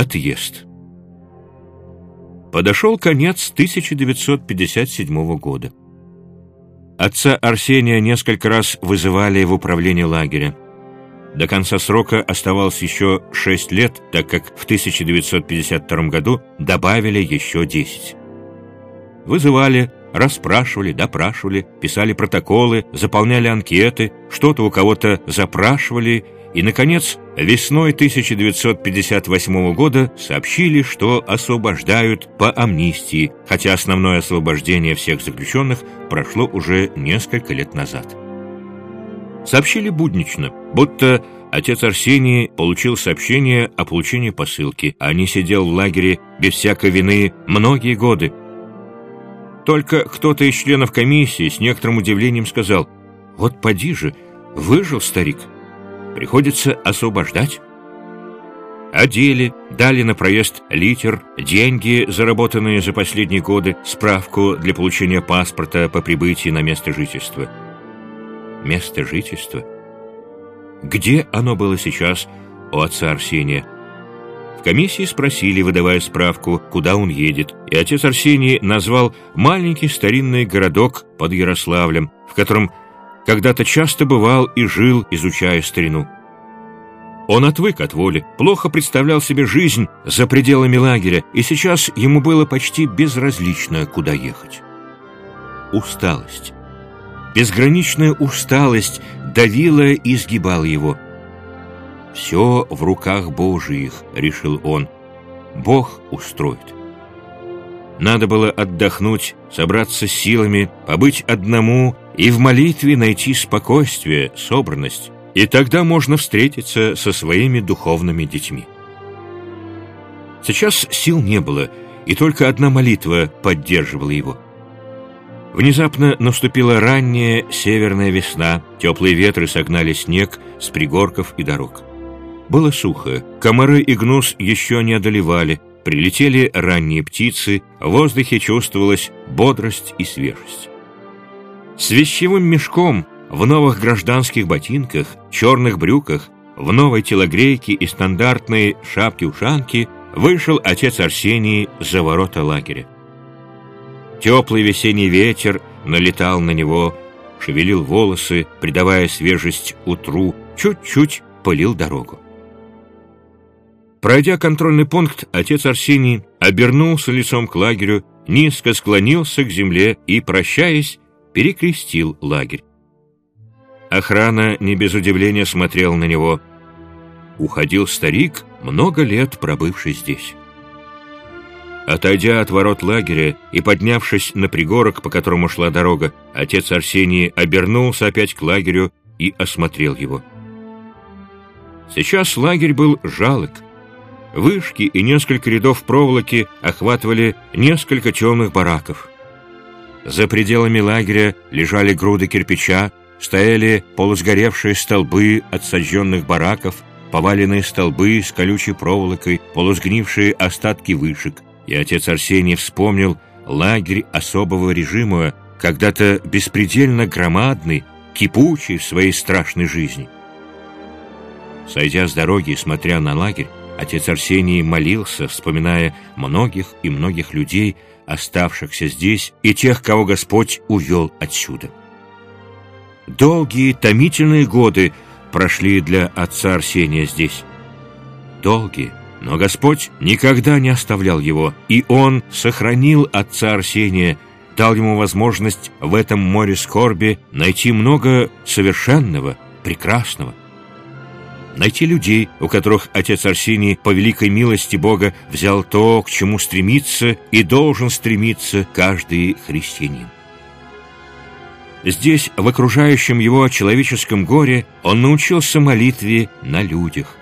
Отъезд. Подошел конец 1957 года. Отца Арсения несколько раз вызывали в управление лагеря. До конца срока оставалось еще 6 лет, так как в 1952 году добавили еще 10. Вызывали, расспрашивали, допрашивали, писали протоколы, заполняли анкеты, что-то у кого-то запрашивали и, наконец, весной 1958 года сообщили, что освобождают по амнистии, хотя основное освобождение всех заключенных прошло уже несколько лет назад. Сообщили буднично, будто отец Арсений получил сообщение о получении посылки, а не сидел в лагере без всякой вины многие годы. Только кто-то из членов комиссии с некоторым удивлением сказал, «Вот поди же, выжил старик, приходится освобождать». Одели, дали на проезд литер, деньги, заработанные за последние годы, справку для получения паспорта по прибытии на место жительства – место жительства. Где оно было сейчас у отца Арсения? В комиссии спросили, выдавая справку, куда он едет, и отец Арсений назвал маленький старинный городок под Ярославлем, в котором когда-то часто бывал и жил, изучая старину. Он отвык от воли, плохо представлял себе жизнь за пределами лагеря, и сейчас ему было почти безразлично, куда ехать. Усталость. Безграничная усталость давила и сгибала его. «Все в руках Божиих», — решил он. «Бог устроит». Надо было отдохнуть, собраться силами, побыть одному и в молитве найти спокойствие, собранность. И тогда можно встретиться со своими духовными детьми. Сейчас сил не было, и только одна молитва поддерживала его — Внезапно наступила ранняя северная весна, теплые ветры согнали снег с пригорков и дорог. Было сухо, комары и гнус еще не одолевали, прилетели ранние птицы, в воздухе чувствовалась бодрость и свежесть. С вещевым мешком, в новых гражданских ботинках, черных брюках, в новой телогрейке и стандартной шапке-ушанке вышел отец Арсений за ворота лагеря. Теплый весенний ветер налетал на него, шевелил волосы, придавая свежесть утру, чуть-чуть пылил дорогу. Пройдя контрольный пункт, отец Арсений обернулся лицом к лагерю, низко склонился к земле и, прощаясь, перекрестил лагерь. Охрана не без удивления смотрела на него. Уходил старик, много лет пробывший здесь. Отойдя от ворот лагеря и поднявшись на пригорок, по которому шла дорога, отец Арсений обернулся опять к лагерю и осмотрел его. Сейчас лагерь был жалок. Вышки и несколько рядов проволоки охватывали несколько темных бараков. За пределами лагеря лежали груды кирпича, стояли полусгоревшие столбы от сожженных бараков, поваленные столбы с колючей проволокой, полусгнившие остатки вышек – и отец Арсений вспомнил лагерь особого режима, когда-то беспредельно громадный, кипучий в своей страшной жизни. Сойдя с дороги и смотря на лагерь, отец Арсений молился, вспоминая многих и многих людей, оставшихся здесь, и тех, кого Господь увел отсюда. Долгие, томительные годы прошли для отца Арсения здесь. Долгие, но Господь никогда не оставлял его, и Он сохранил отца Арсения, дал ему возможность в этом море скорби найти много совершенного, прекрасного. Найти людей, у которых отец Арсений по великой милости Бога взял то, к чему стремится и должен стремиться каждый христианин. Здесь, в окружающем его человеческом горе, он научился молитве на людях.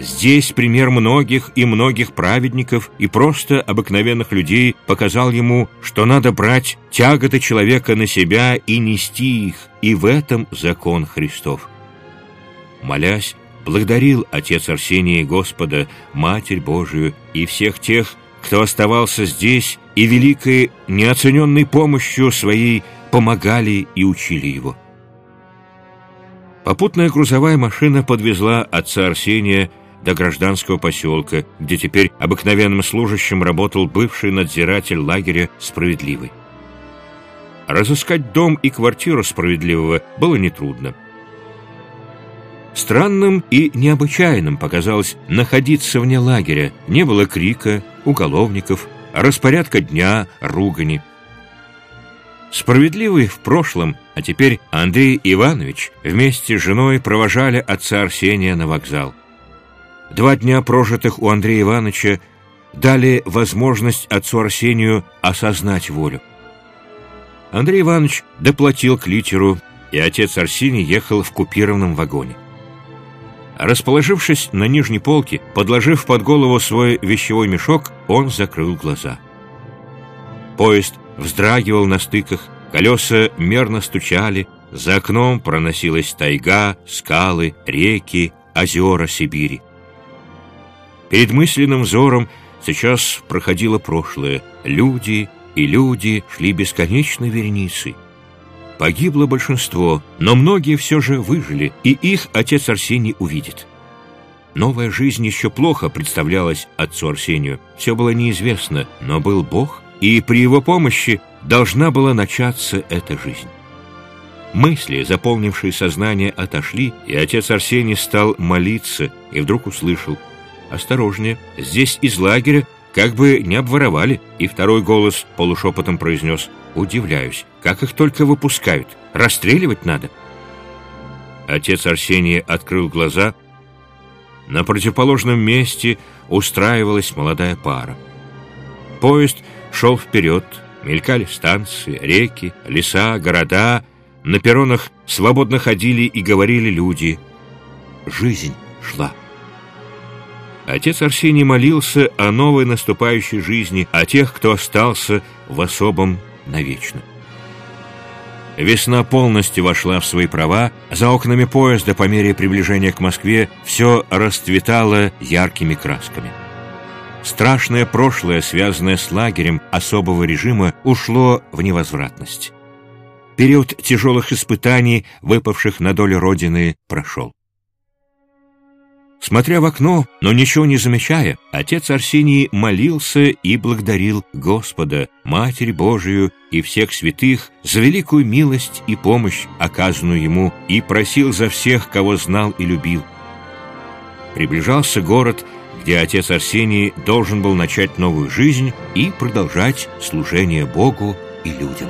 Здесь пример многих и многих праведников и просто обыкновенных людей показал ему, что надо брать тяготы человека на себя и нести их, и в этом закон Христов. Молясь, благодарил отец Арсений Господа, Матерь Божию и всех тех, кто оставался здесь и великой неоцененной помощью своей помогали и учили его. Попутная грузовая машина подвезла отца Арсения до гражданского поселка, где теперь обыкновенным служащим работал бывший надзиратель лагеря «Справедливый». Разыскать дом и квартиру «Справедливого» было нетрудно. Странным и необычайным показалось находиться вне лагеря. Не было крика, уголовников, распорядка дня, ругани. Справедливый в прошлом, а теперь Андрей Иванович вместе с женой провожали отца Арсения на вокзал. Два дня, прожитых у Андрея Ивановича, дали возможность отцу Арсению осознать волю. Андрей Иванович доплатил к литеру, и отец Арсений ехал в купированном вагоне. Расположившись на нижней полке, подложив под голову свой вещевой мешок, он закрыл глаза. Поезд вздрагивал на стыках, колеса мерно стучали, за окном проносилась тайга, скалы, реки, озера Сибири. Перед мысленным взором сейчас проходило прошлое. Люди и люди шли бесконечной вереницей. Погибло большинство, но многие все же выжили, и их отец Арсений увидит. Новая жизнь еще плохо представлялась отцу Арсению. Все было неизвестно, но был Бог, и при его помощи должна была начаться эта жизнь. Мысли, заполнившие сознание, отошли, и отец Арсений стал молиться, и вдруг услышал «Осторожнее, здесь из лагеря как бы не обворовали». И второй голос полушепотом произнес «Удивляюсь, как их только выпускают, расстреливать надо». Отец Арсений открыл глаза. На противоположном месте устраивалась молодая пара. Поезд шел вперед, мелькали станции, реки, леса, города. На перронах свободно ходили и говорили люди. Жизнь шла. Отец Арсений молился о новой наступающей жизни, о тех, кто остался в особом навечно. Весна полностью вошла в свои права, за окнами поезда по мере приближения к Москве все расцветало яркими красками. Страшное прошлое, связанное с лагерем особого режима, ушло в невозвратность. Период тяжелых испытаний, выпавших на долю Родины, прошел. Смотря в окно, но ничего не замечая, отец Арсений молился и благодарил Господа, Матерь Божию и всех святых за великую милость и помощь, оказанную ему, и просил за всех, кого знал и любил. Приближался город, где отец Арсений должен был начать новую жизнь и продолжать служение Богу и людям.